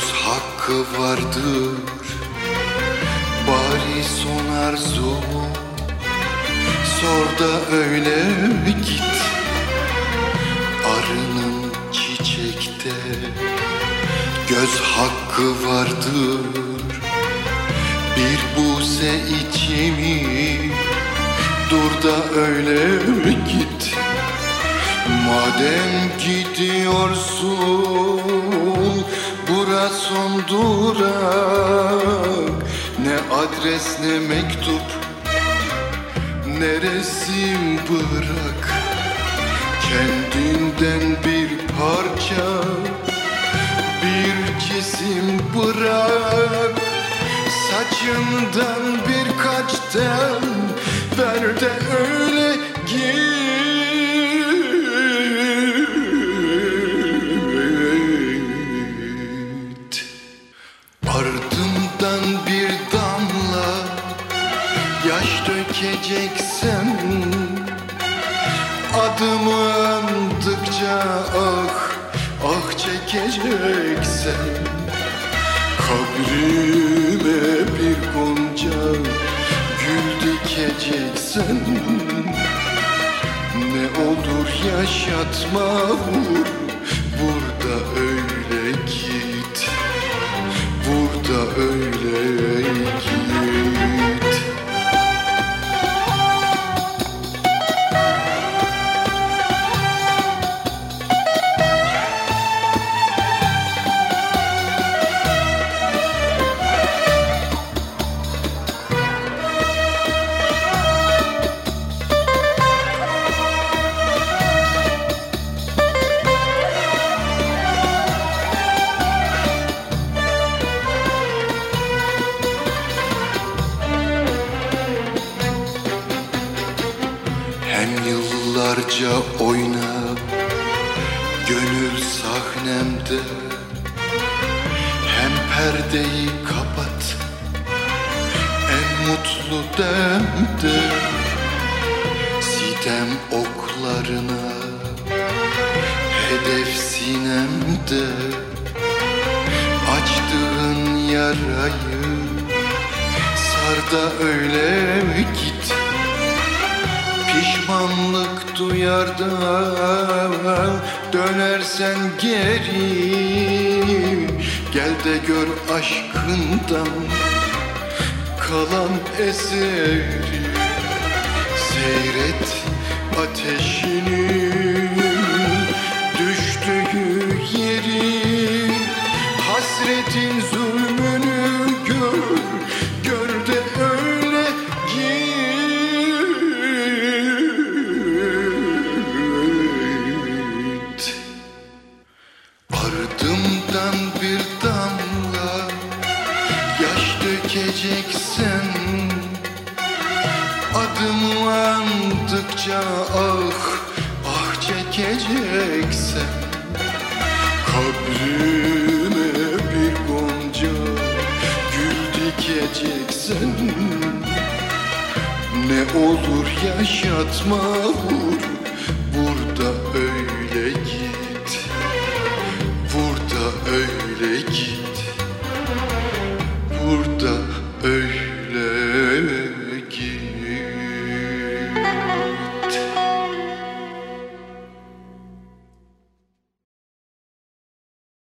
hakkı vardır. Bari son arzumu Sor da öyle git. Arının çiçekte Göz hakkı vardır. Bir buze içimi Dur da öyle git. Madem gidiyorsun Bura son durak. Ne adres ne mektup Ne resim bırak? Kendinden bir parça Bir cisim bırak. Saçından birkaç tel Ver de öyle Yaş dökeceksen Adımı andıkça ah ah çekeceksen Kabrime bir gonca gül dikeceksen Ne olur yaşatma vur Burada öyle yıllarca oyna Gönül sahnemde Hem perdeyi kapat En mutlu demde Sitem oklarına Hedef sinemde Açtığın yarayı Sar da öyle git Pişmanlık duyar da dönersen geri. Gel de gör aşkından kalan eseri. Seyret ateşinin düştüğü yeri. Hasretin zulmünü yaş dökeceksen Adımı andıkça ah ah çekeceksen Kabrime bir gonca gül dikeceksen Ne olur yaşatma vur